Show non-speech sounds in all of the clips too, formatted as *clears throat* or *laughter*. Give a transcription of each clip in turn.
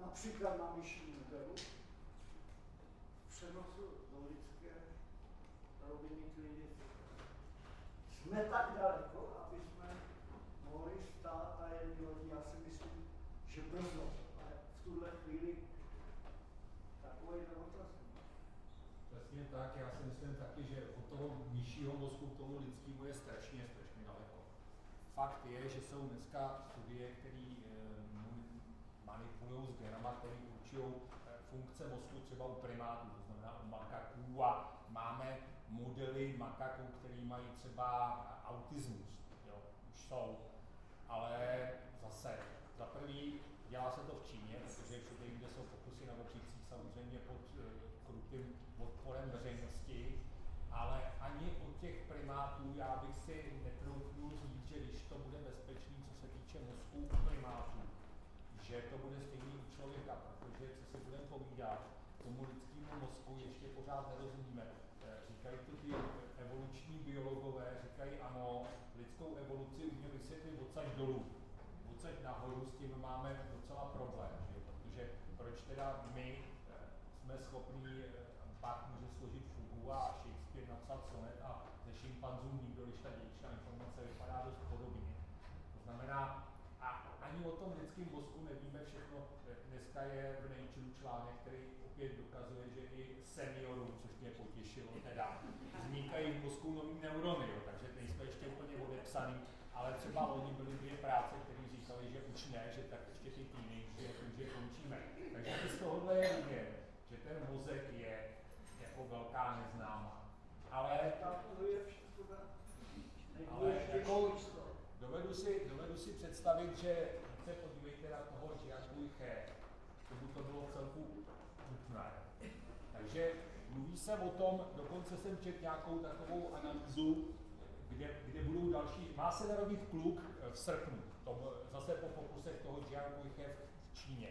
například na myšní modelu přenosu do lidské roviny klinické. Jsme tak daleko, aby jsme mohli stát a jedný lodi. Já si myslím, že brzo, ale v tuhle chvíli takový otaz. Přesně tak, já si myslím taky, že od toho nižšího mozku k tomu lidskému je strašně, strašně daleko. Fakt je, že jsou dneska studie, které eh, manipulují s genama, které určují eh, funkce mozku třeba u primátů, to znamená u makaků. A máme modely makaků, které mají třeba autismus, jo, už jsou, ale zase, za prvý dělá se to v Číně, protože všude, kde jsou pokusy na očicích, samozřejmě pod uh, krutým odporem veřejnosti, ale ani od těch primátů já bych si netroufnul říct, že když to bude bezpečný, co se týče mozku u primátů, že to bude stejný u člověka, protože co si budeme povídat, tomu lidskému mozku ještě pořád nerozumíme. Eh, říkají to ty evoluční biologové, říkají ano, lidskou evoluci umíme vysvětlit odsaď dolů. Odsaď nahoru s tím máme docela problém, že? protože proč teda my eh, jsme schopní, eh, pak může složit fugu a Shakespeare napsat sonet a ze šimpanzů nikdo, když ta dědičná informace vypadá dost podobně. To znamená, ani o tom lidském mozku nevíme všechno. Dneska je v Nature článek, který opět dokazuje, že i seniorům, což mě potěšilo, teda vznikají v mozku nový neurony, jo, takže nejsme ještě úplně odepsaný, ale třeba oni byly dvě práce, které říkali, že už ne, že tak ještě ty teenageři, že končíme. Takže z tohohle je vidět, že ten mozek je jako velká neznámá. Ale, ale jako, dovedu si, dovedu si představit, že se podívejte na toho Jiang Ché, tomu to bylo celku nutné. Takže mluví se o tom, dokonce jsem četl nějakou takovou analýzu, kde, kde budou další, má se narodit kluk v srpnu, tom, zase po pokusech toho Jiang Ché v Číně.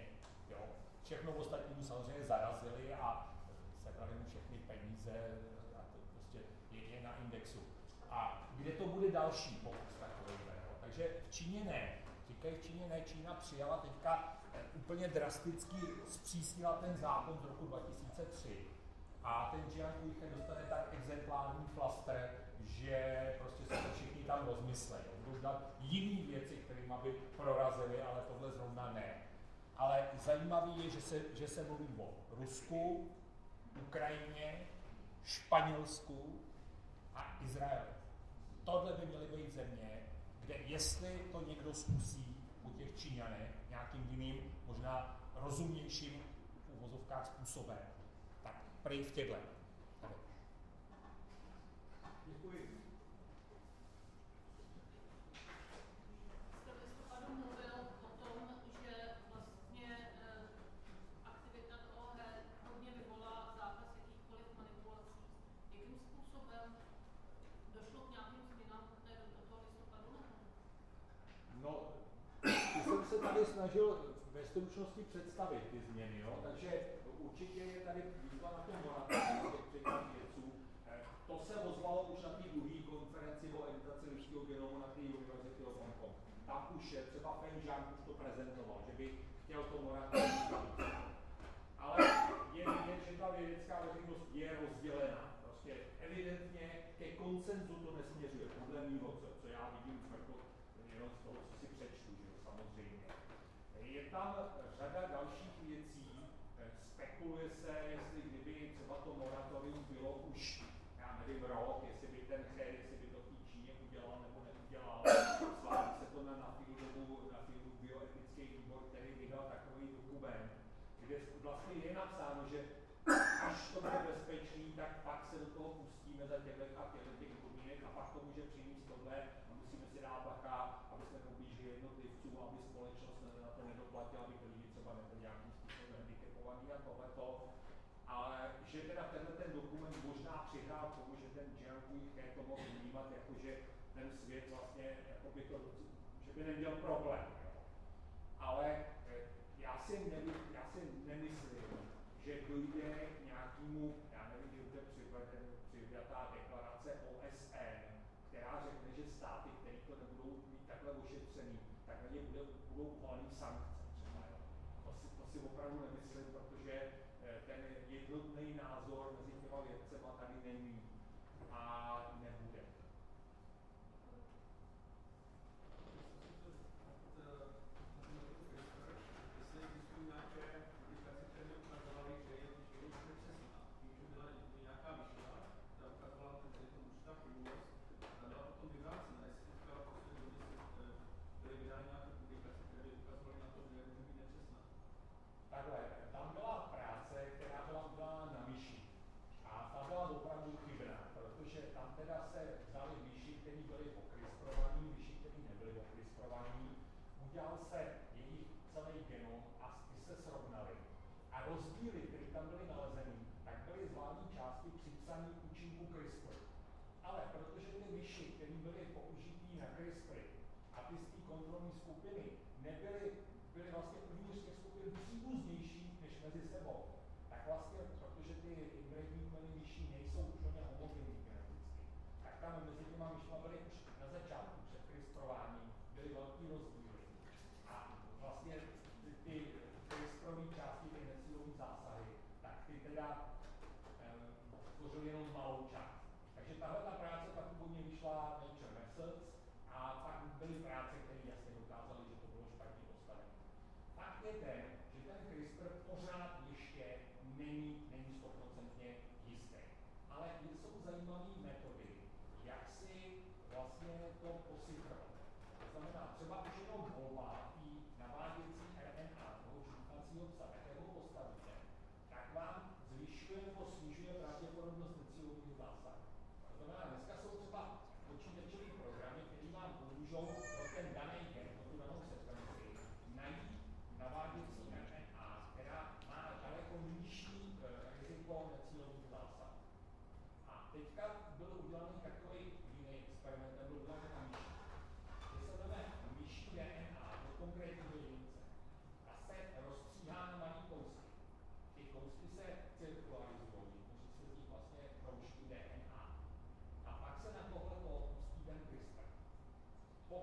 Jo. Všechno ostatní samozřejmě zarazili a sebrali mu všechny peníze a to prostě je, je na indexu. A kde to bude další pokus takový? Takže v Číně ne. V Číně ne, Čína přijala teďka eh, úplně drasticky zpřísnila ten zákon z roku 2003. A ten Jiang Weike dostane tak exemplární flaster, že prostě se to všichni tam rozmyslejí. Budou dát jiné věci, kterými by prorazili, ale tohle zrovna ne. Ale zajímavé je, že se, že se mluví o Rusku, Ukrajině, Španělsku a Izraeli. Tohle by měly být země, kde jestli to někdo zkusí Číňanech nějakým jiným, možná rozumnějším v uvozovkách způsobem, tak prej v těchto. Děkuji. Snažil ve stručnosti představit ty změny, jo? takže určitě je tady výzva na těch vědců. Eh, to se ozvalo už na té druhé konferenci o editaci lidského genomu na té University of Hong Kong. Tam už je, třeba Feng Zhang už to prezentoval, že by chtěl to moratorium. Ale je vidět, že ta vědecká veřejnost je rozdělená. Prostě evidentně ke koncenzu to nesměřuje, podle mého, co, co já vidím jako jenom z toho, co si přečtu, že jo, samozřejmě. Je tam řada dalších věcí, spekuluje se, jestli kdyby třeba to moratorium bylo už, já nevím, rok, jestli by ten chér, jestli by to v Číně udělal nebo neudělal. Sláví se to na, na Filodovu, na Filodovu bioetický výbor, který vydal takový dokument, kde vlastně je napsáno, že až to bude bezpečný, tak pak se do toho pustíme za těchto a těchto těch podmínek a pak to může přinést tohle a musíme si dát bacha, aby jsme poblížili jednotlivcům, aby společnost nedoplatila, aby lidi třeba nebyli nějakým způsobem handicapovaný a tohleto. Ale že teda tenhle ten dokument možná přihrál tomu, že ten Jeremy to mohl vnímat jako, že ten svět vlastně, jako by to, že by neměl problém. Ale eh, já si, nevy, já si nemyslím, že dojde k nějakému, já nevím, že bude přivjatá deklarace OSN, která řekne, že státy, které to nebudou mít takhle ošetřený, tak na ně budou uvaleny sankce si, opravdu nemyslím, protože eh, ten jednotný názor mezi těma vědcema tady není. A vlastně uvnitř těch skupin příbuznější než mezi sebou. Tak vlastně, protože ty hybridní kmeny myší nejsou úplně homogenní geneticky, tak tam mezi těma myšma byly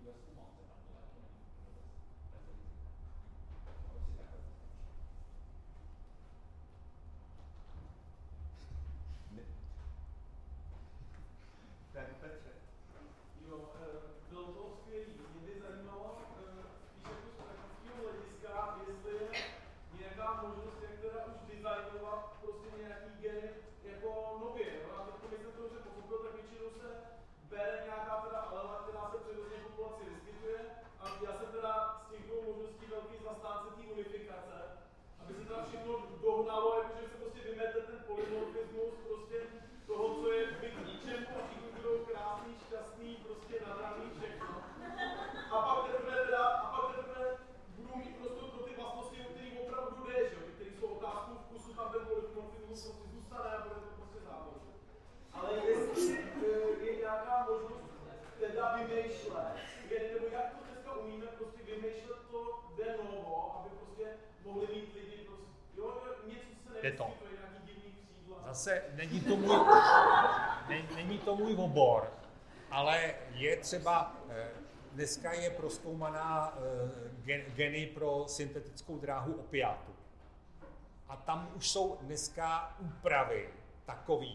zase obor, ale je třeba, eh, dneska je proskoumaná eh, geny pro syntetickou dráhu opiátu. A tam už jsou dneska úpravy takové,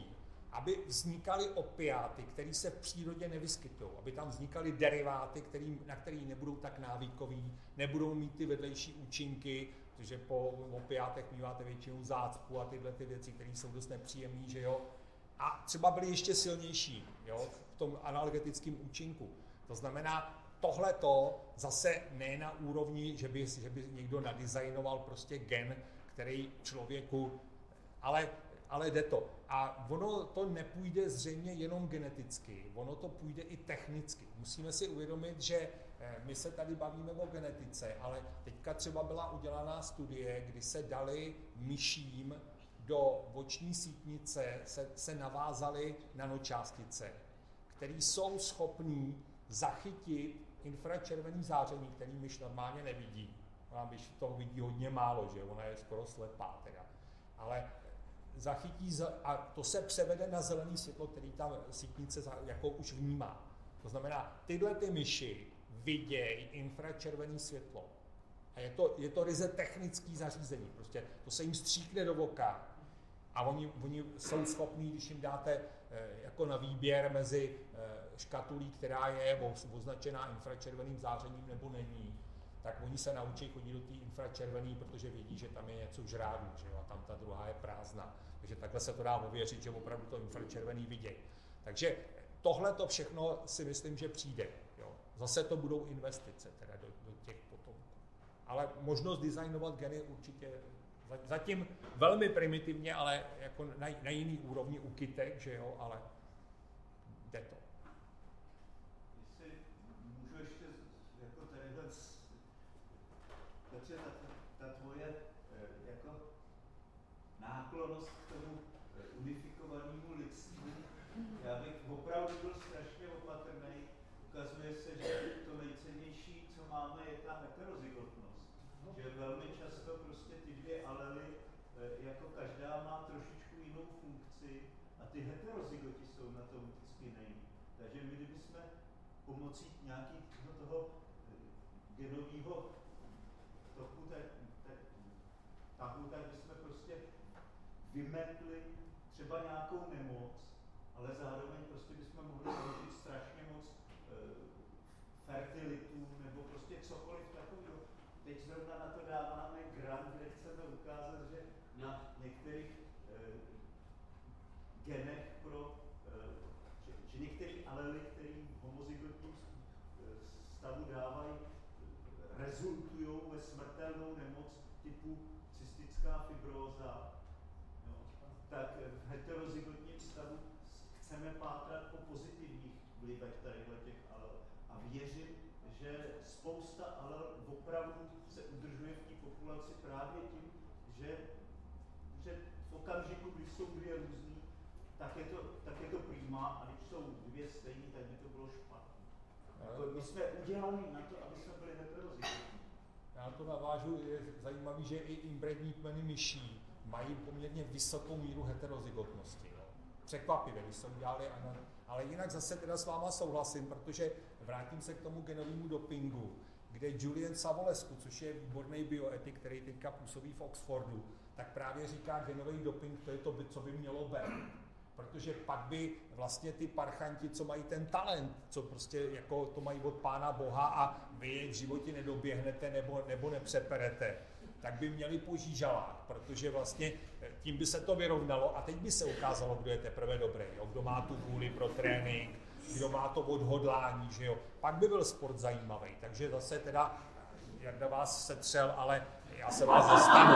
aby vznikaly opiáty, které se v přírodě nevyskytují, aby tam vznikaly deriváty, který, na které nebudou tak návykový, nebudou mít ty vedlejší účinky, protože po opiátech míváte většinou zácpu a tyhle ty věci, které jsou dost nepříjemné, že jo. A třeba byly ještě silnější jo, v tom analgetickém účinku. To znamená, tohle to zase ne na úrovni, že by, že by někdo nadizajnoval prostě gen, který člověku, ale, ale jde to. A ono to nepůjde zřejmě jenom geneticky, ono to půjde i technicky. Musíme si uvědomit, že Eh, my se tady bavíme o genetice, ale teďka třeba byla udělaná studie, kdy se dali myším do voční sítnice, se, se navázaly nanočástice, které jsou schopné zachytit infračervený záření, který myš normálně nevidí. Ona myš toho vidí hodně málo, že ona je skoro slepá teda. Ale zachytí a to se převede na zelený světlo, který ta sítnice jako už vnímá. To znamená, tyhle ty myši vidějí infračervené světlo. A je to, je to ryze technický zařízení. Prostě to se jim stříkne do oka a oni, oni jsou schopní, když jim dáte eh, jako na výběr mezi eh, škatulí, která je označená infračerveným zářením nebo není, tak oni se naučí chodit do té infračervený, protože vědí, že tam je něco v žrádu, že jo, a tam ta druhá je prázdná. Takže takhle se to dá ověřit, že opravdu to infračervený vidějí. Takže tohle to všechno si myslím, že přijde. Zase to budou investice teda do, do těch potomků. Ale možnost designovat geny určitě zatím velmi primitivně, ale jako na, na jiný úrovni u kytek, že jo, ale jde to. Jestli můžu ještě jako tadyhle, takže ta, ta tvoje eh, jako náklonost k tomu eh, unifikovanému lidstvu, já bych opravdu byl strašně opatrný, ukazuje se, že to nejcennější, co máme, je ta heterozygotnost. Že velmi často prostě ty dvě alely, eh, jako každá má trošičku jinou funkci a ty heterozygoti jsou na tom vždycky nejlíp. Takže my kdybychom pomocí nějakého toho eh, genového toku tak, tak, tahu, tak bychom prostě vymetli třeba nějakou nemoc, ale zároveň prostě bychom mohli založit strašně moc fertilitu nebo prostě cokoliv takového. Teď zrovna na to dáváme grant, kde chceme ukázat, že na některých e, genech pro, e, že, že některé alely, které v homozygotním stavu dávají, rezultují ve smrtelnou nemoc typu cystická fibróza, tak v heterozygotním stavu chceme pátrat po pozitivních vlivech tady těch věřím, že spousta ale opravdu se udržuje v té populaci právě tím, že, že v okamžiku, když jsou dvě různý, tak je to, tak je to prima a když jsou dvě stejné, tak by to bylo špatné. Jako my jsme udělali na to, aby jsme byli heterozygotní. Já to navážu, je zajímavé, že i inbrední kmeny myší mají poměrně vysokou míru heterozygotnosti. Jo. Překvapivě, když se udělali, ale jinak zase teda s váma souhlasím, protože vrátím se k tomu genovému dopingu, kde Julian Savolescu, což je výborný bioetik, který teďka působí v Oxfordu, tak právě říká, genový doping to je to, co by mělo být. Protože pak by vlastně ty parchanti, co mají ten talent, co prostě jako to mají od pána Boha a vy je v životě nedoběhnete nebo, nebo nepřeperete, tak by měli po žížalách, protože vlastně eh, tím by se to vyrovnalo a teď by se ukázalo, kdo je teprve dobrý, jo? kdo má tu vůli pro trénink, kdo má to odhodlání, že jo. Pak by byl sport zajímavý, takže zase teda Jarda vás setřel, ale já se vás zastanu.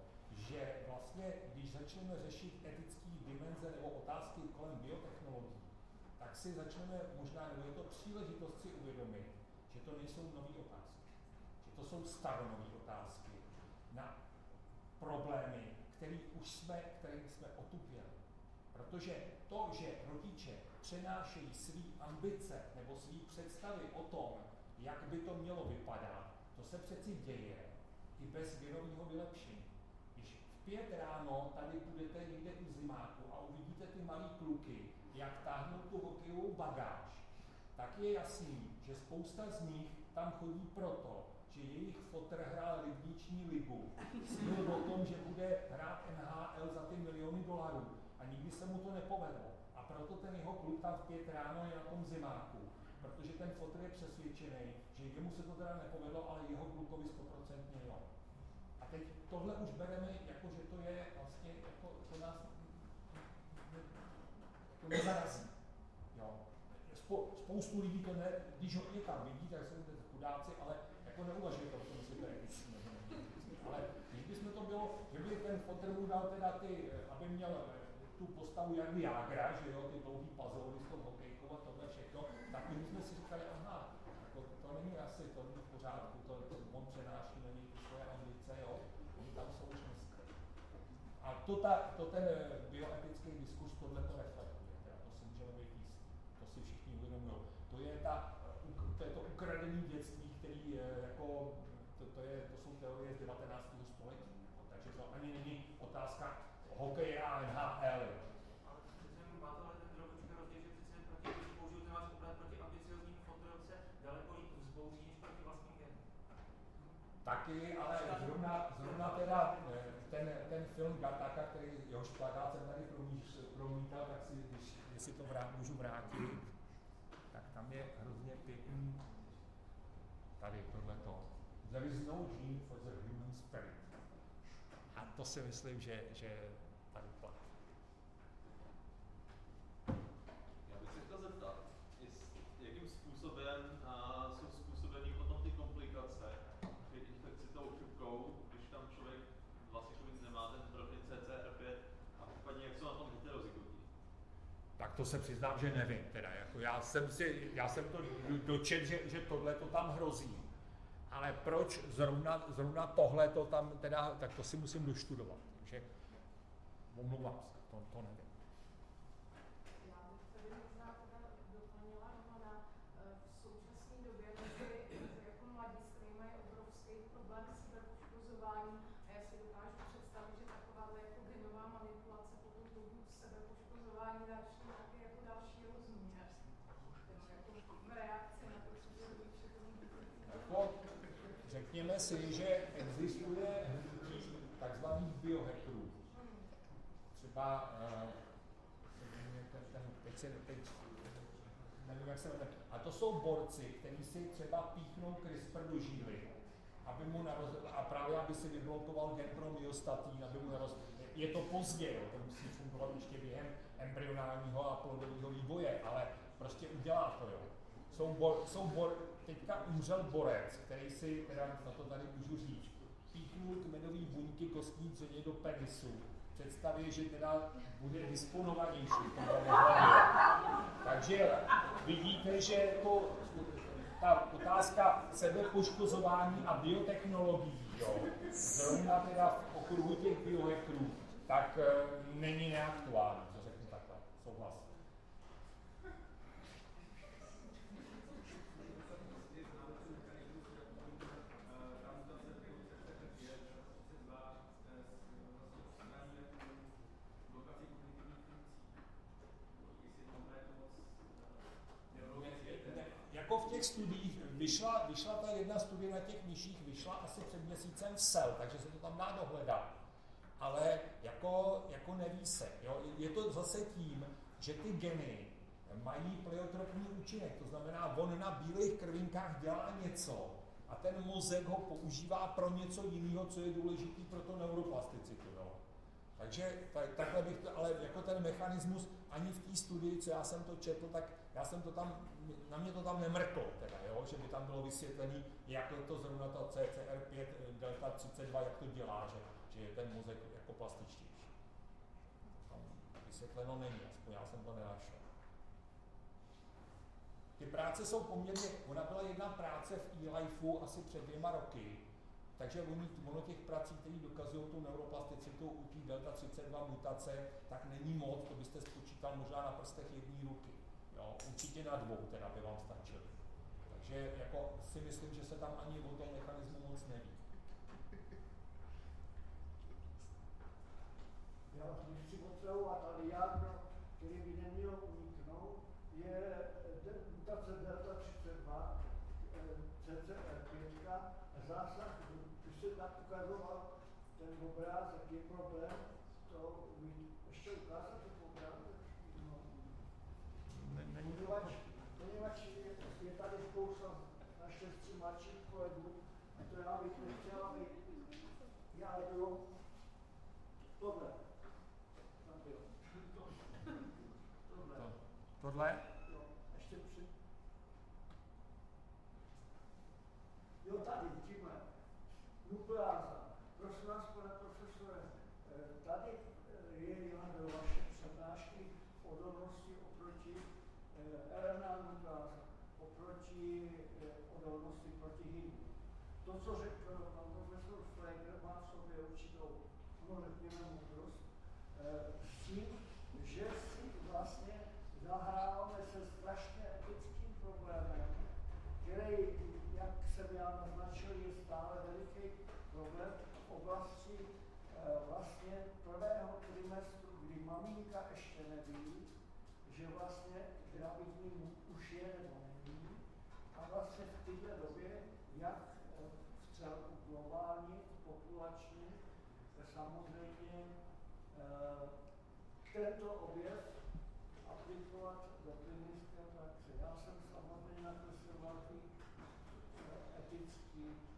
začneme možná, nebo je to příležitost si uvědomit, že to nejsou nové otázky, že to jsou staronové otázky na problémy, který už jsme, který jsme otupěli. Protože to, že rodiče přenášejí své ambice nebo své představy o tom, jak by to mělo vypadat, to se přeci děje i bez věrového vylepšení. Pět ráno tady budete někde u zimáku a uvidíte ty malé kluky, jak táhnou tu hokejovou bagáž, tak je jasný, že spousta z nich tam chodí proto, že jejich fotr hrál rybníční ligu, snil o tom, že bude hrát NHL za ty miliony dolarů a nikdy se mu to nepovedlo. A proto ten jeho klub tam v pět ráno je na tom zimáku, protože ten fotr je přesvědčený, že jemu se to teda nepovedlo, ale jeho klukovi stoprocentně jo. Teď tohle už bereme jako, že to je vlastně, jako, to nás to nezarazí. Jo. Spo, spoustu lidí to ne, když ho někam vidí, tak jsou to chudáci, ale jako neuvažuje to, to jestli to je etický Ale když bychom to bylo, že by ten mu dal teda ty, aby měl eh, tu postavu jak Jágra, že jo, ty dlouhý pazouny s tou hokejkou a tohle všechno, tak my jsme si říkali, aha, jako to není asi, to není v pořádku, to, to on přenáší na něj ambice, jo, oni tam jsou už dneska. A to, ta, to ten eh, bioetický diskurs tohle to je, ta, to, je to ukradené dětství, který jako, to, to, je, to jsou teorie z 19. století. Jako, takže to ani není otázka hokeje a NHL. Taky, ale zrovna, zrovna teda eh, ten, ten film Gataka, který jehož plakát jsem tady promítal, tak si, když, jestli to vrát, můžu vrátit, tam je hrozně pěkný tady tohleto. There is no gene for the human spirit. A to si myslím, že, že tady platí. Já bych se chtěl zeptat, jakým způsobem uh, jsou způsobeny potom ty komplikace při infekci tou chřipkou, když tam člověk vlastně nemá ten zdravý CCR5 a případně jak jsou na tom heterozygotní? Tak to se přiznám, že nevím. Teda, jako já, jsem si, já jsem to dočet, že, že tohle to tam hrozí. Ale proč zrovna, zrovna tohle to tam teda, tak to si musím doštudovat. Takže omlouvám se, to, to nevím. Já bych tady možná teda doplnila, na v současné době řekněme si, že existuje hnutí takzvaných biohackerů. Třeba ten, ten, teď, se, teď nevím, jak se jmenuje. A to jsou borci, kteří si třeba píchnou CRISPR do žíly, aby mu naroz, a právě aby si vyblokoval gen pro myostatín, aby mu naroz, je to pozdě, jo, to musí fungovat ještě během embryonálního a plodového vývoje, ale prostě udělá to, jo. Jsou, bor, jsou bor, teďka umřel borec, který si, teda na to tady můžu říct, píchnul kmenový buňky kostní dřeně do penisu. Představě, že teda bude disponovanější. Takže vidíte, že jako ta otázka sebepoškozování a biotechnologií, jo, zrovna teda v okruhu těch biohackerů, tak e, není neaktuální, to řeknu takhle, souhlas. Vyšla, vyšla ta jedna studie na těch nižších, vyšla asi před měsícem v SEL, takže se to tam dá dohledat ale jako, jako neví se. Jo? Je to zase tím, že ty geny mají pleiotropní účinek, to znamená, on na bílých krvinkách dělá něco a ten mozek ho používá pro něco jiného, co je důležitý pro to neuroplasticitu. Jo? Takže tak, takhle bych to, ale jako ten mechanismus ani v té studii, co já jsem to četl, tak já jsem to tam, na mě to tam nemrklo, teda, jo? že by tam bylo vysvětlené, jak to zrovna ta CCR5 delta 32, jak to dělá, že že je ten mozek jako plastičtější. Tam vysvětleno není, aspoň já jsem to nenašel. Ty práce jsou poměrně, ona byla jedna práce v e-lifeu asi před dvěma roky, takže oni, ono těch prací, které dokazují tu neuroplasticitu u té delta 32 mutace, tak není moc, to byste spočítal možná na prstech jedné ruky. Jo? Určitě na dvou teda by vám stačily. Takže jako si myslím, že se tam ani o tom mechanismu moc neví. já nechci otravovat, ale jádro, který by nemělo uniknout, je mutace delta 32, CCR5 a zásah, když se tak ukazoval ten obrázek, je problém to ještě ukázat ten obrázek? No. Poněvadž, poněvadž je, je tady spousta naštěstí mladších kolegů, a to já bych nechtěl, aby jádro tohle Tohle? Jo, ještě při... Jo, tady, tímhle. Nukleáza. Prosím vás, pane profesore, eh, tady eh, je jádro vaše přednášky odolnosti oproti eh, RNA nukleáza, oproti odolnosti proti HIV. To, co řekl pan profesor Fleger, má v sobě určitou, no řekněme, moudrost, s tím, že si vlastně zahráváme se strašně etickým problémem, který, jak jsem já naznačil, je stále problém v oblasti eh, vlastně prvého trimestru, kdy maminka ještě neví, že vlastně gravidní už je nebo není. A vlastně v této době, jak eh, v celku globálně, populačně, samozřejmě eh, tento objev aplikovat do klinické praxe. Já jsem samozřejmě nakreslil eh, etický.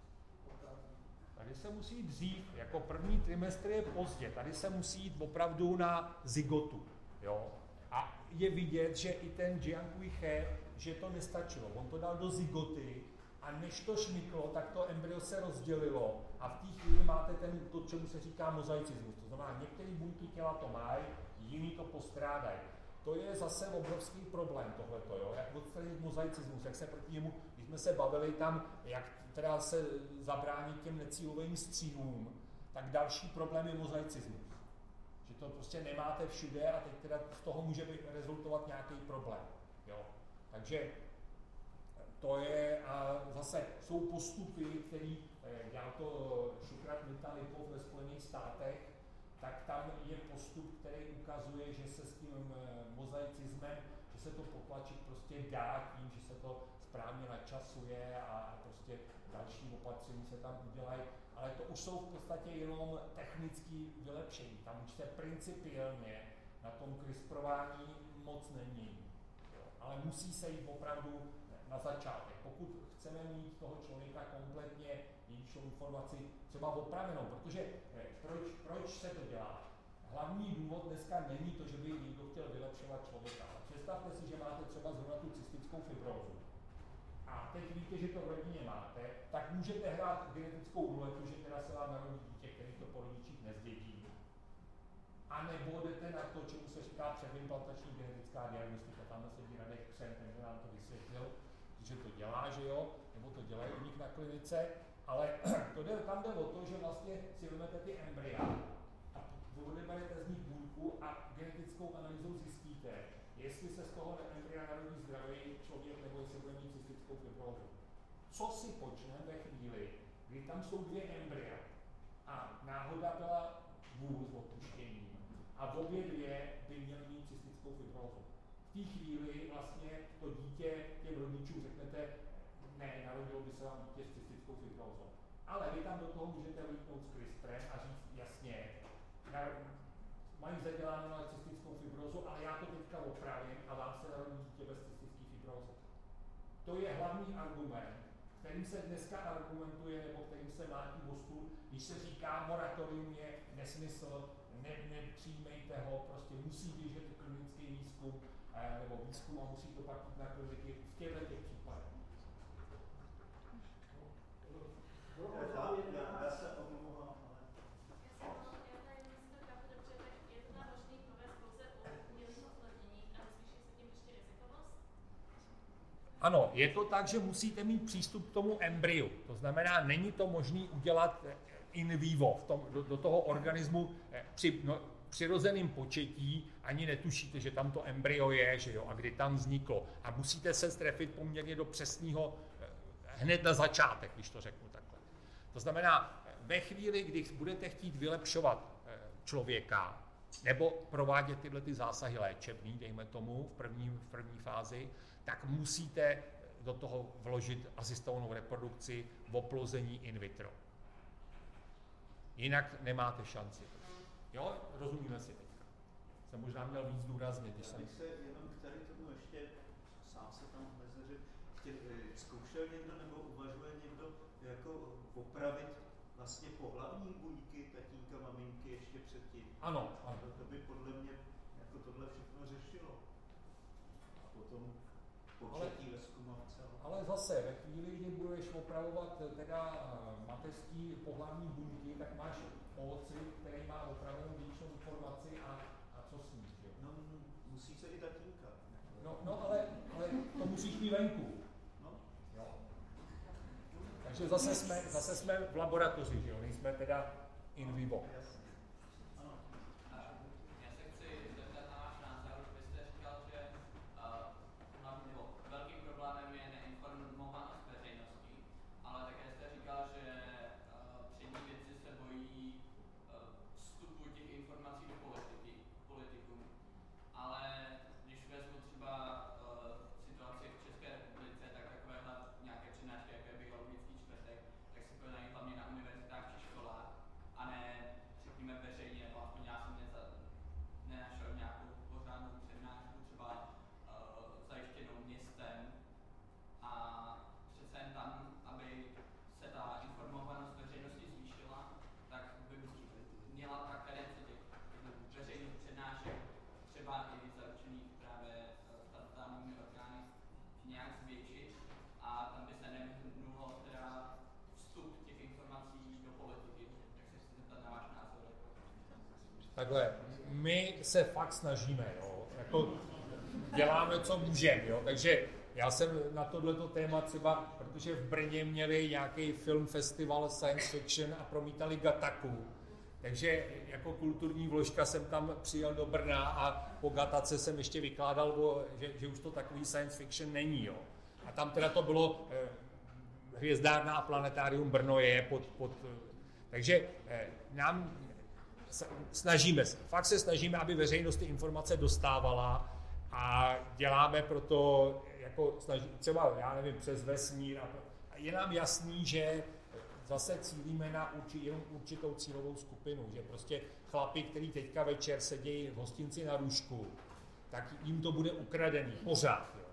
Tady se musí dřív, jako první trimestr je pozdě, tady se musí jít opravdu na zigotu. Jo? A je vidět, že i ten Jiang He, že to nestačilo. On to dal do zigoty a než to šmyklo, tak to embryo se rozdělilo a v té chvíli máte ten, to, čemu se říká mozaicismus. To znamená, některé buňky těla to mají, jiný to postrádají to je zase obrovský problém tohleto, jo? jak odstranit mozaicismus, jak se proti němu, když jsme se bavili tam, jak teda se zabránit těm necílovým střívům, tak další problém je mozaicismus. Že to prostě nemáte všude a teď teda z toho může být rezultovat nějaký problém. Jo? Takže to je, a zase jsou postupy, které eh, dělal to Šukrat Mitalipov ve Spojených státech, tak tam je postup, který ukazuje, že se s tím eh, mozaicismem, že se to potlačit prostě dá tím, že se to správně načasuje a prostě další opatření se tam udělají, ale to už jsou v podstatě jenom technické vylepšení. Tam už se principiálně na tom CRISPRování moc není. Ale musí se jít opravdu na začátek. Pokud chceme mít toho člověka kompletně jedinou informaci třeba opravenou, protože eh, proč, proč se to dělá? Hlavní důvod dneska není to, že by někdo chtěl vylepšovat člověka. Představte si, že máte třeba zrovna tu cystickou fibrozu a teď víte, že to v rodině máte, tak můžete hrát genetickou ruletu, že teda se vám narodí dítě, který to po rodičích nezdědí. A nebo jdete na to, čemu se říká předimplantační genetická diagnostika. Tam sedí Radek Křen, ten nám to vysvětlil, že to dělá, že jo, nebo to dělají u nich na klinice, ale *clears throat* to jde, tam jde o to, že vlastně si vezmete ty embrya a odeberete z nich buňku a genetickou analýzou zjistíte, jestli se z toho embrya narodí zdravý člověk nebo jestli bude mít cystickou fibrozu. Co si počneme ve chvíli, kdy tam jsou dvě embrya a náhoda byla vůz odpuštění a obě dvě by měly mít cystickou fibrozu. V té chvíli vlastně to dítě těm rodičům řeknete, ne, narodilo by se vám dítě s cystickou fibrozou. Ale vy tam do toho můžete vlítnout s CRISPRem a říct jasně, mají zaděláno na cystickou fibrozu, ale já to teďka opravím a vám se narodí dítě bez cystické fibrozy. To je hlavní argument, kterým se dneska argumentuje, nebo kterým se mlátí mozku, když se říká, moratorium je nesmysl, ne, nepřijmejte ho, prostě musí běžet klinický výzkum, eh, nebo výzkum a musí to pak na kliniky v těchto těch případech. Já, já se omlouvám, Ano, je to tak, že musíte mít přístup k tomu embryu. To znamená, není to možné udělat in vivo, v tom, do, do toho organismu eh, při no, přirozeným početí ani netušíte, že tam to embryo je, že jo, a kdy tam vzniklo. A musíte se strefit poměrně do přesného eh, hned na začátek, když to řeknu takhle. To znamená, ve chvíli, kdy budete chtít vylepšovat eh, člověka, nebo provádět tyhle ty zásahy léčebný, dejme tomu, v první, v první fázi, tak musíte do toho vložit asistovanou reprodukci v oplození in vitro. Jinak nemáte šanci. Jo, rozumíme si teďka. Jsem možná měl víc důrazně, když jsem... se jenom k tady tomu ještě, sám se tam mezeři, eh, zkoušel někdo nebo uvažuje někdo jako opravit vlastně pohlavní buňky tatínka, maminky ještě předtím? Ano, ano. To, to by podle mě jako tohle všechno řešilo. Početí zkumavce. Ale zase, ve chvíli, kdy budeš opravovat teda eh, mateřský pohlavní buňky, tak máš ovoci, který má opravenou většinou informaci a, a co s ním, že? No, musí se i tatínka. No, no ale, ale to musíš mít venku. No. Jo. Takže zase jsme, zase jsme v laboratoři, že jo? Nejsme teda in vivo. Jasně. Takhle, my se fakt snažíme, jo. Jako děláme, co můžeme, jo. Takže já jsem na tohleto téma třeba, protože v Brně měli nějaký film festival science fiction a promítali Gataku. Takže jako kulturní vložka jsem tam přijel do Brna a po Gatace jsem ještě vykládal, o, že, že už to takový science fiction není. Jo. A tam teda to bylo eh, hvězdárna a planetárium Brno je pod, pod takže eh, nám snažíme se, fakt se snažíme, aby veřejnost ty informace dostávala a děláme proto, jako snaží, třeba, já nevím, přes vesmír a, a je nám jasný, že zase cílíme na urči, jenom určitou cílovou skupinu, že prostě chlapi, který teďka večer sedí v hostinci na růžku, tak jim to bude ukradený pořád. Jo.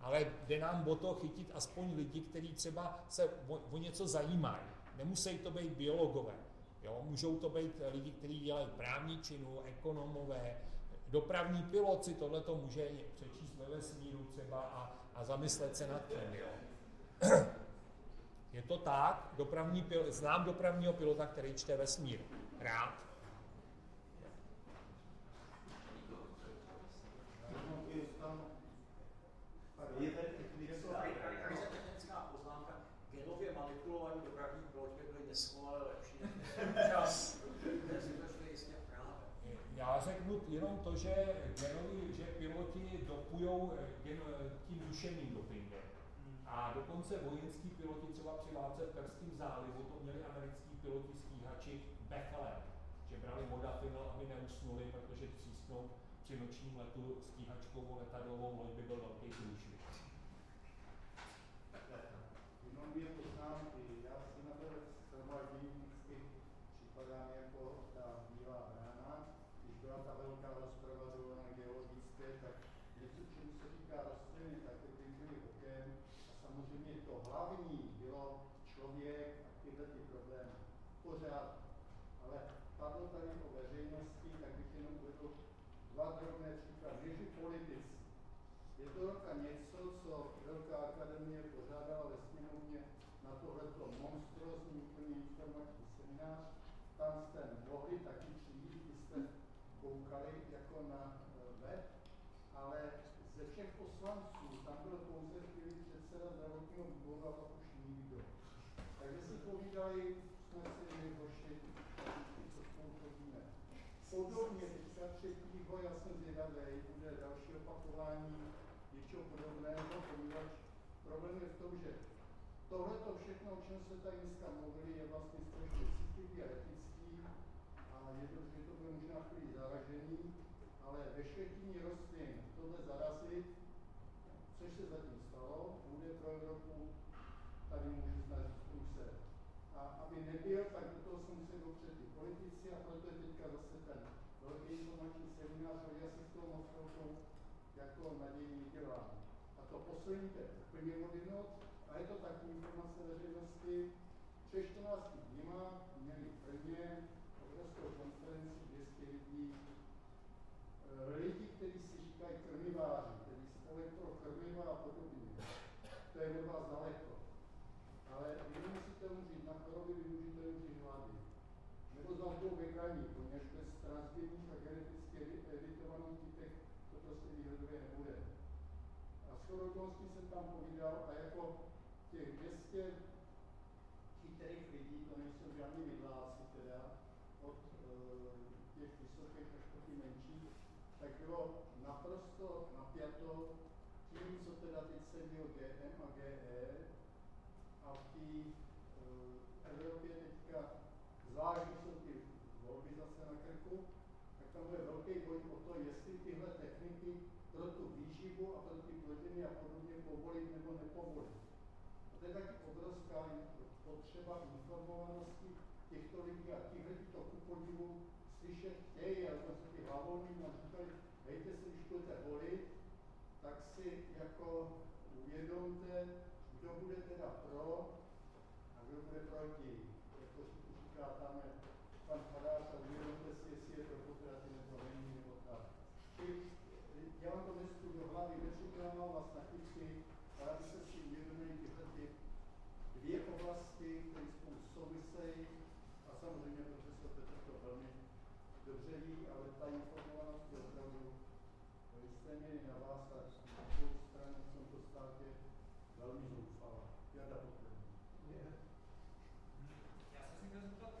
Ale jde nám o to chytit aspoň lidi, kteří třeba se o, o něco zajímají. Nemusí to být biologové. Jo. Můžou to být lidi, kteří dělají právní činu, ekonomové, dopravní pilot si tohle to může přečíst ve vesmíru třeba a, a zamyslet se nad tím. Jo. Je to tak, dopravní pil, znám dopravního pilota, který čte vesmír. Rád. Je tady technická poznámka. Genově manipulovaní dopravní piloti byli nesmolé lepší. Čas. Já řeknu jenom to, že genovi, že piloti dopujou gen, duševním dopingem. A dokonce vojenský piloti třeba při válce v Perském zálivu, to měli americký piloti stíhači Bethlehem, že brali modafinil, aby neusnuli, protože třísknout při nočním letu stíhačkovou letadlovou loď by byl velký průšvih. Jenom dvě poznámky. Já si na to shromaždění vždycky připadám jako ta bílá rána. Když byla ta velká rozprava zrovna geologické, tak se říká rostliny, tak to byly okem. A samozřejmě to hlavní bylo člověk a tyhle ty problémy. Pořád. Ale padlo tady o veřejnosti, tak bych jenom uvedl dva drobné příklady. Než politici. Je to roka něco, co Velká akademie pořádala ve sněmovně na tohleto monstrózní úplně informační seminář. Tam jste mohli taky přijít, jste koukali jako na web, ale ze všech poslanců tam byl pouze chvíli předseda zdravotního výboru a pak už nikdo. Takže si povídali, jsme si nejhorší, co spolu chodíme. Podobně teďka třetího, já jsem zvědavý, bude další opakování něčeho podobného, poněvadž problém je v tom, že tohle to všechno, o čem se tady dneska mluvili, je vlastně strašně citlivý a etický a je to, že to bude možná chvíli zaražený, ale ve štětině rostlin tohle zarazit, což se zatím stalo, bude pro Evropu, tady můžu snažit průser. A aby nebyl, tak do toho se musí opřet i politici a proto je teďka zase ten velký informační seminář, ale já si s tou moc jako naději nedělám. A to poslední, to je úplně odinut, a je to taky informace veřejnosti. Před 14 dníma měli v Brně obrovskou konferenci 200 lidí, lidi, kteří si říkají krmiváři, kteří spolek pro krmiva a podobně. To je od vás daleko. Ale vy nemusíte umřít na choroby, vy můžete umřít hlady. Nebo z vás vyhraní, poněvadž bez transgenních a geneticky editovaných typech to prostě výhledově nebude. A s okolností jsem tam povídal a jako těch 200 chytrých lidí, to nejsou žádní vidláci teda, od e, těch vysokých až po ty menší, tak bylo naprosto napjato tím, co teda teď se dělo GM a GE a v té e, Evropě teďka, zvlášť jsou ty volby zase na krku, tak tam bude velký boj o to, jestli tyhle techniky pro tu výživu a pro ty plodiny a podobně povolit nebo nepovolit. A to je taky obrovská potřeba informovanosti těchto lidí a tihle to ku podivu slyšet chtějí, ale jsme se ty hlavovní nám říkali, hejte se, když budete volit, tak si jako uvědomte, kdo bude teda pro a kdo bude proti. Jako říká tam pan Fadář a uvědomte si, jestli je to potrat nebo není, nebo tak. Já vám to dneska do hlavy nepřikládám vás na chytky, ale abyste si uvědomili tyhle ty dvě oblasti, které spolu souvisejí a samozřejmě profesor Petr to velmi dobře ví, ale ta informovanost je opravdu jste měli na vás a na druhou stranu v tomto státě velmi zoufalá. Jada. Já jsem se chtěl zeptat,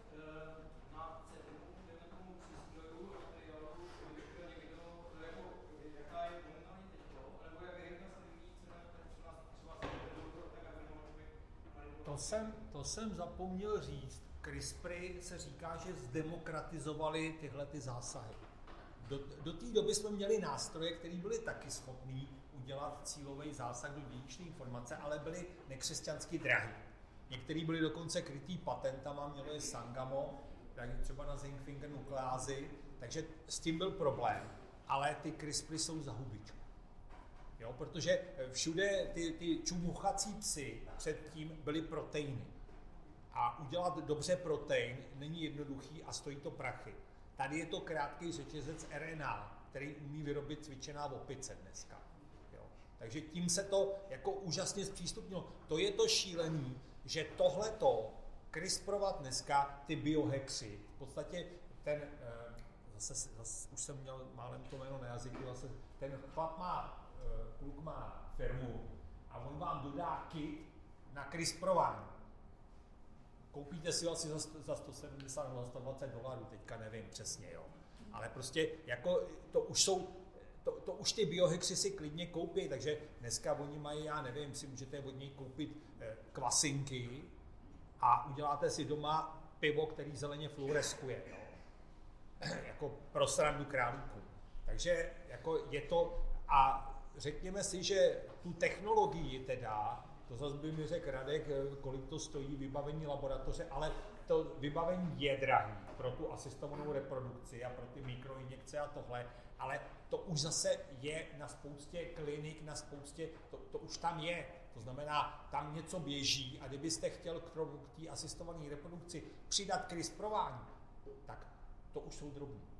na CDU, dejme tomu přístrojů a materiálu, někdo, jako, jaká je momentálně teď nebo jak rychle se vyvíjí cena, tak třeba, třeba se to tak, aby mohlo být To jsem, to jsem zapomněl říct. CRISPRy se říká, že zdemokratizovali tyhle ty zásahy. Do, do té doby jsme měli nástroje, které byly taky schopné udělat cílový zásah do dědičné informace, ale byly nekřesťansky drahý. Některý byly dokonce krytý patentama, mělo je Sangamo, tak třeba na zinc finger nukleázy, takže s tím byl problém. Ale ty CRISPRy jsou za hubičku. Jo, protože všude ty, ty čumuchací psy předtím byly proteiny. A udělat dobře protein není jednoduchý a stojí to prachy. Tady je to krátký řetězec RNA, který umí vyrobit cvičená opice dneska. Jo. Takže tím se to jako úžasně zpřístupnilo. To je to šílený, že tohleto CRISPRovat dneska ty biohexy, v podstatě ten, eh, zase, zase už jsem měl málem to jméno na jazyku, zase ten chlap má, eh, kluk má firmu a on vám dodá kit na CRISPRování. Koupíte si ho asi za, za 170 nebo 120 dolarů, teďka nevím přesně, jo. Ale prostě jako to už jsou, to, to už ty biohexy si klidně koupí, takže dneska oni mají, já nevím, si můžete od něj koupit eh, kvasinky, a uděláte si doma pivo, který zeleně fluoreskuje, jo? *clears throat* jako pro srandu králíků. Takže jako je to, a řekněme si, že tu technologii teda, to zase by mi řekl Radek, kolik to stojí vybavení laboratoře, ale to vybavení je drahý pro tu asistovanou reprodukci a pro ty mikroinjekce a tohle, ale to už zase je na spoustě klinik, na spoustě, to, to už tam je. To znamená, tam něco běží a kdybyste chtěl k té asistované reprodukci přidat CRISPRování, tak to už jsou drobní.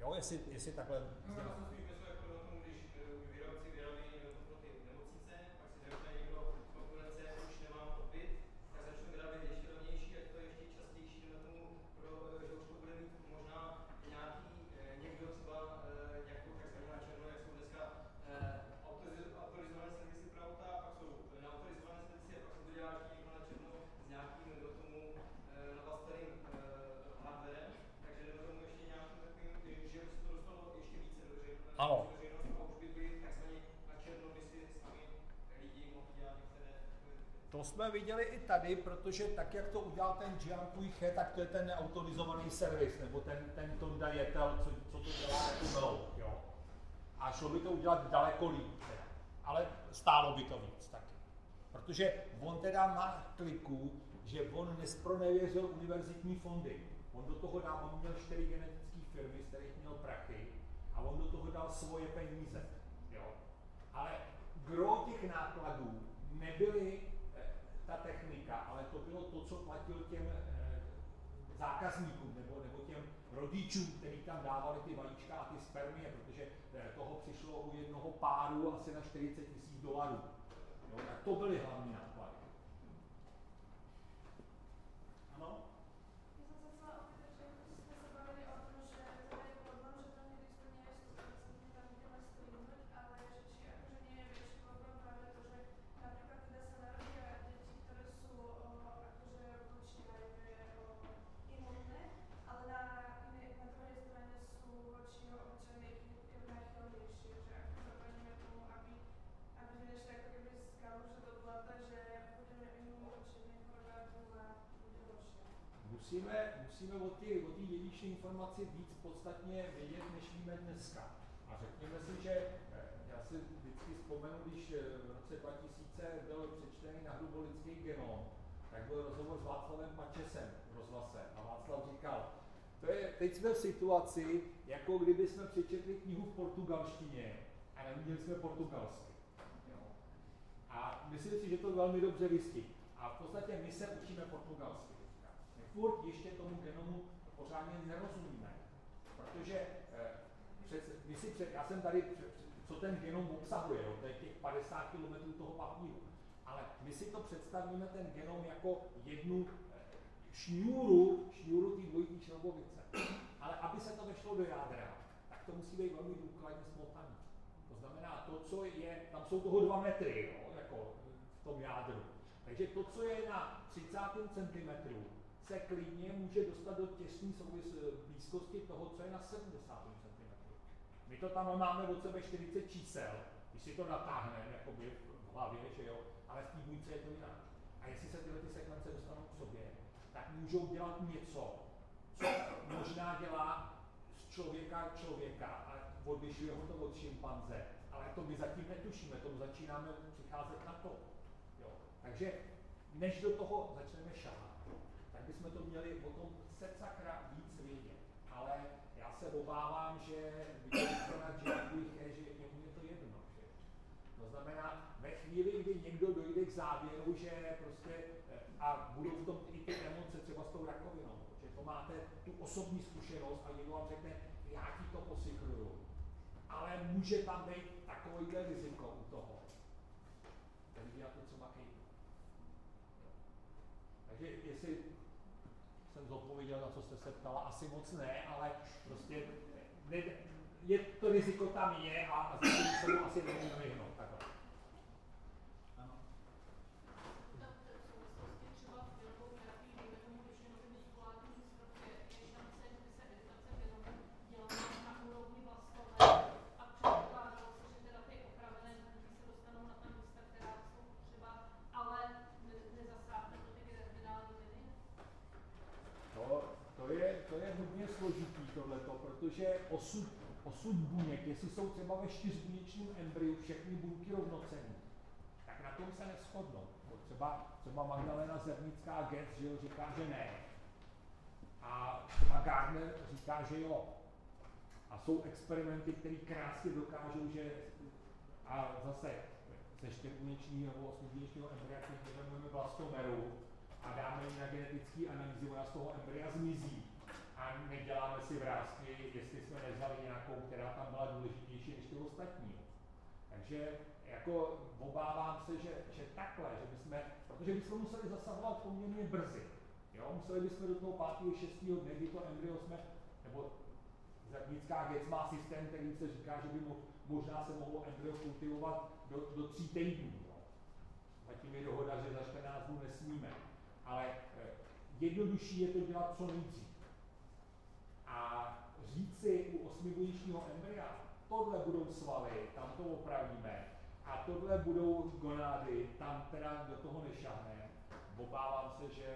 Jo, jestli, jestli takhle... No, já jsem spíš myslel jako o tom, když eh, výrobci vyrábí pro ty nemocnice, pak si řekne někdo konkurence, už nemám opět, tak začnu vyrábět ještě levnější, ať to je ještě častější, na tomu, pro, eh, že už to bude mít možná nějaký, eh, někdo třeba nějakou takzvaně na černo, jak jsou dneska autoriz- autorizované servisy pro auta, pak jsou neautorizované servisy a pak se to dělá ještě někdo na černo s nějakým, do tomu navlastarým hardwarem, takže do tomu ještě nějakým takovým, že by se to dostalo ještě více do veřejnosti. Ano. veřejnosti a už by byly takzvaně na černo, by si sami lidi mohli dělat některé takové To jsme viděli i tady, protože tak, jak to udělal ten Jian He, tak to je ten neautorizovaný servis, nebo ten, ten Tonda Jetel, co, co to dělá jako melou, jo. A šlo by to udělat daleko líp, teda. ale stálo by to víc taky. Protože on teda má kliku, že on nespronevěřil univerzitní fondy. On do toho dal, on měl čtyři genetické firmy, z kterých měl prachy, a on do toho dal svoje peníze. Jo. Ale gro těch nákladů nebyly ta technika, ale to bylo to, co platil těm eh, zákazníkům nebo, nebo těm rodičům, kteří tam dávali ty vajíčka a ty spermie, protože eh, toho přišlo u jednoho páru asi na 40 tisíc dolarů. Jo, tak to byly hlavní náklady. Ano? Já jsem se chcela opýtat, že jsme se bavili o tom, že teda je problém, že tam někdy splňuje 100% tam, kde mají stejnout, ale že či akože nie je větší problém právě to, že například teda se narodí děti, které jsou o, akože voči HIV o, imunné, ale na, iné, na druhé straně jsou voči obyčajnej chrípke najchylnější, že ako zabraníme tomu, aby, aby nešli ako keby z kaluže do blata, že budeme imunní voči jednej chorobe a druhá bude horšia. Musíme, musíme o té o té dědičné informaci víc podstatně vědět, než víme dneska. A řekněme si, že eh, já si vždycky vzpomenu, když eh, v roce 2000 byl přečtený na hrubo lidský genom, tak byl rozhovor s Václavem Pačesem v rozhlase. A Václav říkal, to je, teď jsme v situaci, jako kdyby jsme přečetli knihu v portugalštině a neviděli jsme portugalsky. A myslím si, že to velmi dobře vystihne. A v podstatě my se učíme portugalsky. My furt ještě tomu genomu pořádně nerozumíme. Protože eh, přes, my si před, já jsem tady, před, co ten genom obsahuje, jo, to je těch 50 km toho papíru. Ale my si to představíme ten genom jako jednu eh, šňůru, šňůru té dvojitý šroubovice. Ale aby se to vešlo do jádra, tak to musí být velmi důkladně smotaný. To znamená, to, co je, tam jsou toho dva metry, jo, jako v tom jádru. Takže to, co je na 30 cm, se klidně může dostat do těsné blízkosti toho, co je na 70 cm. My to tam máme od sebe 40 čísel, když si to natáhneme jakoby v hlavě, že jo, ale v té buňce je to jinak. A jestli se tyhle ty sekvence dostanou k sobě, tak můžou dělat něco, co možná dělá z člověka člověka a odlišuje ho to od šimpanze, Ale to my zatím netušíme, to začínáme přicházet na to. Jo. Takže než do toho začneme šahat, bychom to měli o tom se sakra víc vědět. Ale já se obávám, že vykonat, že je, že je to jedno. Že? To znamená, ve chvíli, kdy někdo dojde k závěru, že prostě, eh, a budou v tom i ty emoce třeba s tou rakovinou, že to máte tu osobní zkušenost a někdo vám řekne, já ti to posikruju. Ale může tam být takovýhle riziko u toho. Takže já to, co makej. Takže jestli jsem zodpověděl, na co jste se ptala, asi moc ne, ale prostě ne, je, to riziko tam je a, a se asi nemůžeme vyhnout. protože osud buněk, jestli jsou třeba ve čtyřbuněčním embryu všechny buňky rovnocenní, tak na tom se neschodnou. Třeba, třeba Magdalena Zernická Getz že jo, říká, že ne. A třeba Gardner říká, že jo. A jsou experimenty, které krásně dokážou, že a zase ze čtyřbuněčního nebo osmibuněčního embrya, když vezmeme vlastomeru a dáme ji na genetický analýzy, ona z toho embrya zmizí a neděláme si vrázky, jestli jsme nevzali nějakou, která tam byla důležitější než ty ostatní. Takže jako obávám se, že, že takhle, že bychom, protože bychom museli zasahovat poměrně brzy. Jo? Museli bychom do toho 5. 6. dne, kdy to embryo jsme, nebo zrnická gec má systém, který se říká, že by mo, možná se mohlo embryo kultivovat do, do tří týdnů. Zatím je dohoda, že za 14 dnů nesmíme. Ale eh, jednodušší je to dělat co nejdřív a říci u osmibuněčního embrya, tohle budou svaly, tam to opravíme, a tohle budou gonády, tam teda do toho nešahne. Obávám se, že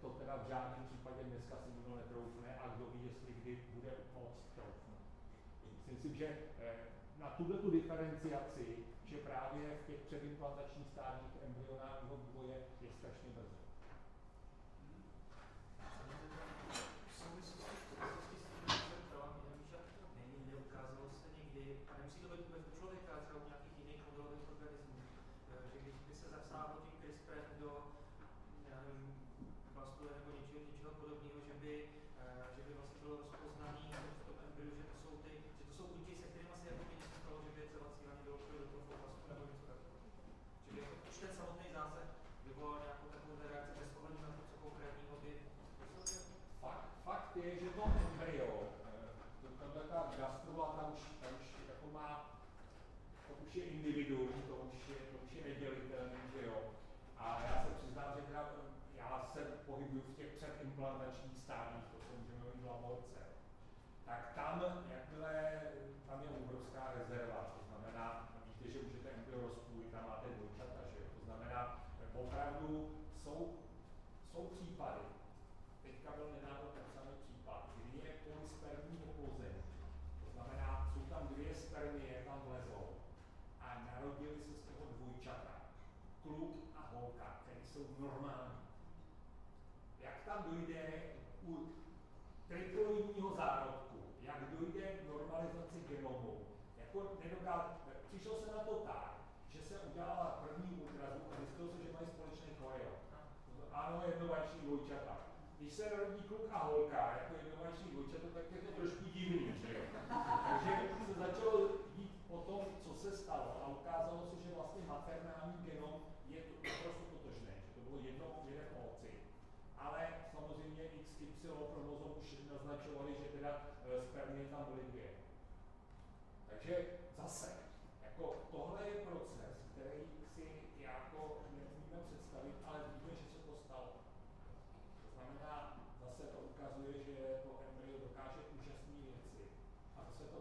to teda v žádném případě dneska si nikdo netroufne a kdo ví, jestli kdy bude moc troufnout. Myslím si, že eh, na tuhle tu diferenciaci, že právě v těch předimplantačních stádiích embryonálního vývoje je strašně brzo.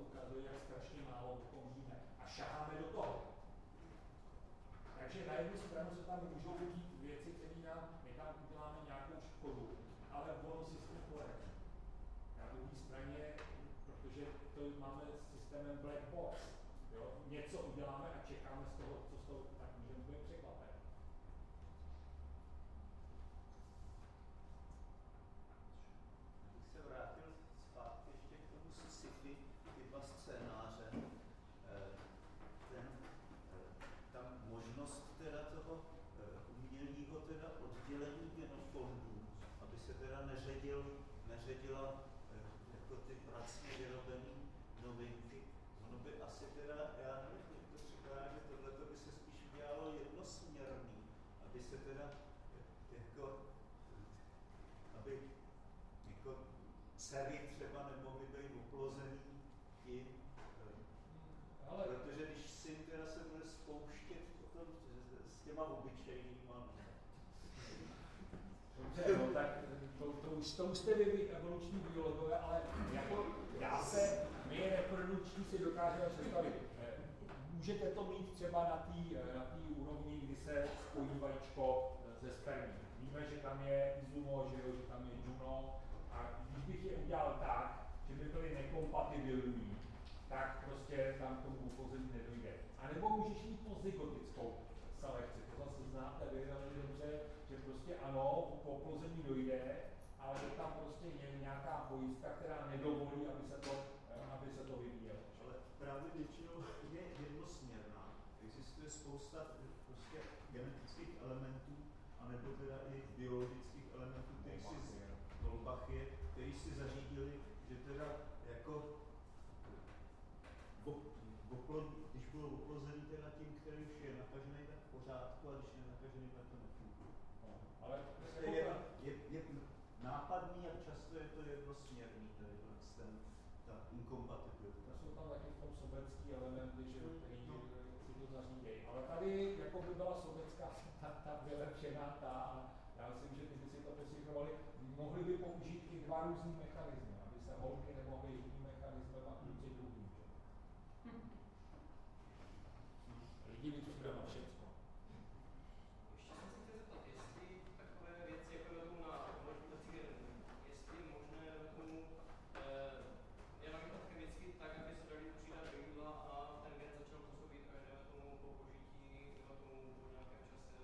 ukazuje, jak strašně málo o. A šaháme do toho. Takže na jednu stranu se tam můžou dít věci, které nám, my tam uděláme nějakou škodu, ale ono si s tím poradí. Na druhé straně, protože to máme s systémem black box, teda jako aby jako dcery třeba nemohly být oplozený tím, Ale protože když syn teda se bude spouštět potom s- s těma obyčejnýma, ne? Dobře, no, tak to, to, už, to už jste vy evoluční biologové, ale jako já se, my reprodukční si dokážeme představit. Eh, Můžete to mít třeba na té na úrovni, kdy se spojí vajíčko eh, ze spermí. Víme, že tam je Izumo, že, jo, že tam je Juno. A když bych je udělal tak, že by byly nekompatibilní, tak prostě tam k tomu upozornění nedojde. A nebo můžeš mít pozygotickou selekci. To zase znáte vy velmi dobře, že prostě ano, k oplození dojde, ale je tam prostě je nějaká pojistka, která nedovolí, aby se to, eh, aby se to vyvíjelo. Právě většinou je jednosměrná. Existuje spousta prostě genetických elementů, anebo teda i biologických elementů, který si z Dolbachie, který si zařídili, že teda jako op- oplod, když budou oplozený teda tím, který už je nakažený, tak v pořádku, a když je nakažený, tak to nefunguje. No, ale Prostě je, je, je nápadný a často je to jednosměrný, tady ten, ta inkompatibilita. Tam taky v tom sobecký elementy, že, Mm, který no. si to zařídějí. Ale tady jako by byla sobecká *laughs* ta, ta vylepšená, ta, já myslím, že ty by si to posíkovali, mohli by použít i dva různý mechanismy, aby se holky nemohly jedním mechanismem a kluci druhým. že? Lidi vypřipraví všecko. Ještě jsem se chtěl zeptat, jestli takové věci, jako vedou na modifikaci genů, jestli je možné tomu eh, dělat také věci tak, aby se dali přidat do jídla a ten gen začal působit až dejme tomu po požití, dejme tomu po nějakém čase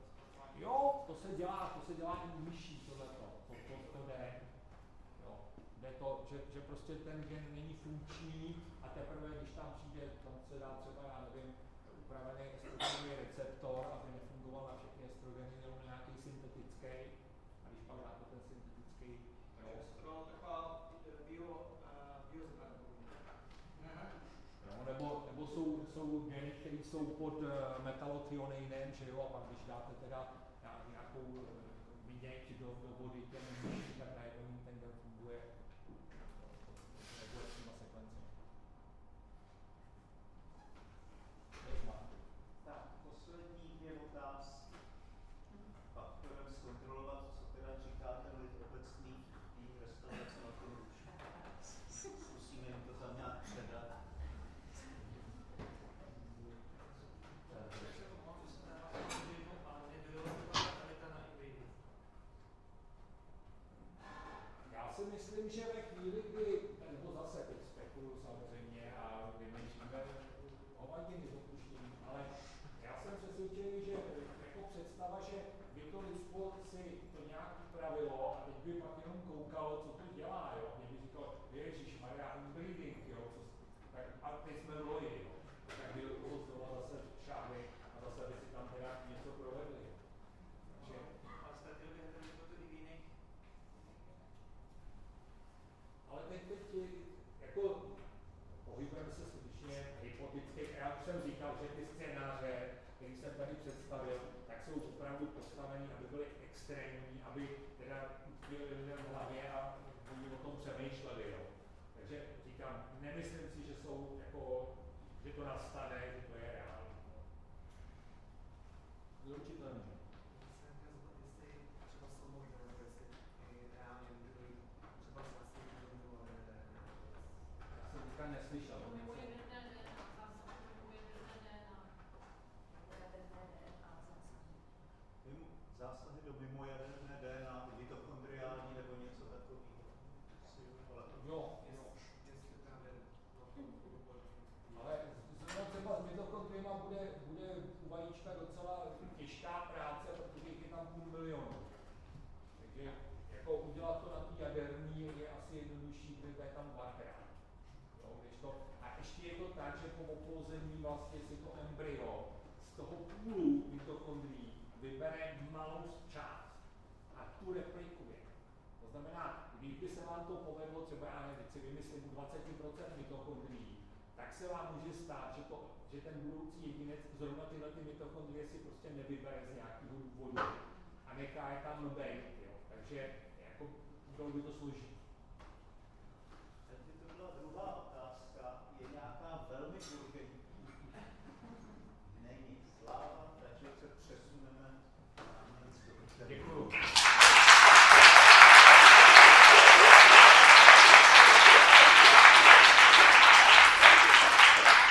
zpracování. Jo, to se dělá, to se dělá i u myší, tohleto, to, to, to jde. Jo, jde to, že, že prostě ten gen není funkční a teprve, když tam přijde, tam se dá třeba, já nevím, upravený estrogenový receptor, aby nefungoval na všechny estrogeny nebo na nějaký syntetický, a když pak dáte ten syntetický, to taková eh, bio, eh, nebo, nebo jsou, jsou geny, které jsou pod uh, metalothioneinem, že jo, a pak když dáte teda nějak- nějakou viněť do, do vody těm myší, tak najednou jim ten gen funguje funguje s těma sekvencemi. Yes, Mark. Tak, poslední dvě otázky. Pak budeme zkontrolovat, co teda říkáte lid obecný v té restauraci na tom ručí. Zkusíme jim to tam nějak předat. Takže to mám, že se dává jedno, ale nebylo totalita na hybridy. Já si myslím, že ve chvíli, kdy, nebo zase teď spekuluju samozřejmě a vymýšlíme hovadiny s opuštěním, ale já jsem přesvědčený, že jako představa, že by to lidstvo si to nějak upravilo a teď by pak jenom koukalo, co to dělá, jo, a mě by říkalo, ježiš, Maria, inbreeding, jo, co, tak a teď jsme v loji, jo, tak by do toho znova zase šáhli a zase by si tam teda něco provedli. jo. Takže, A ztratili by ten to i v jiných Ale teď, teď je, jako pohybujeme se skutečně hypoteticky. Já už jsem říkal, že ty scénáře, které jsem tady představil, tak jsou opravdu postaveny, aby byly extrémní, aby teda utkvěly lidem v hlavě a oni o tom přemýšleli. Jo. Takže říkám, nemyslím si, že jsou jako, že to nastane, že to je reálné. Určitě ne. jsem neslyšel. Nebo DNA, nebo DNA. Mimo, zásahy do DNA, osvobození vlastně si to jako embryo z toho půlu mitochondrií vybere malou část a tu replikuje. To znamená, kdyby se vám to povedlo, třeba já nevím, si vymyslím 20% mitochondrií, tak se vám může stát, že, to, že ten budoucí jedinec zrovna tyhle ty mitochondrie si prostě nevybere z nějakého důvodu a nechá je tam být. Jo. Takže jako, bylo by to složitý. Takže to byla druhá otázka. Je nějaká velmi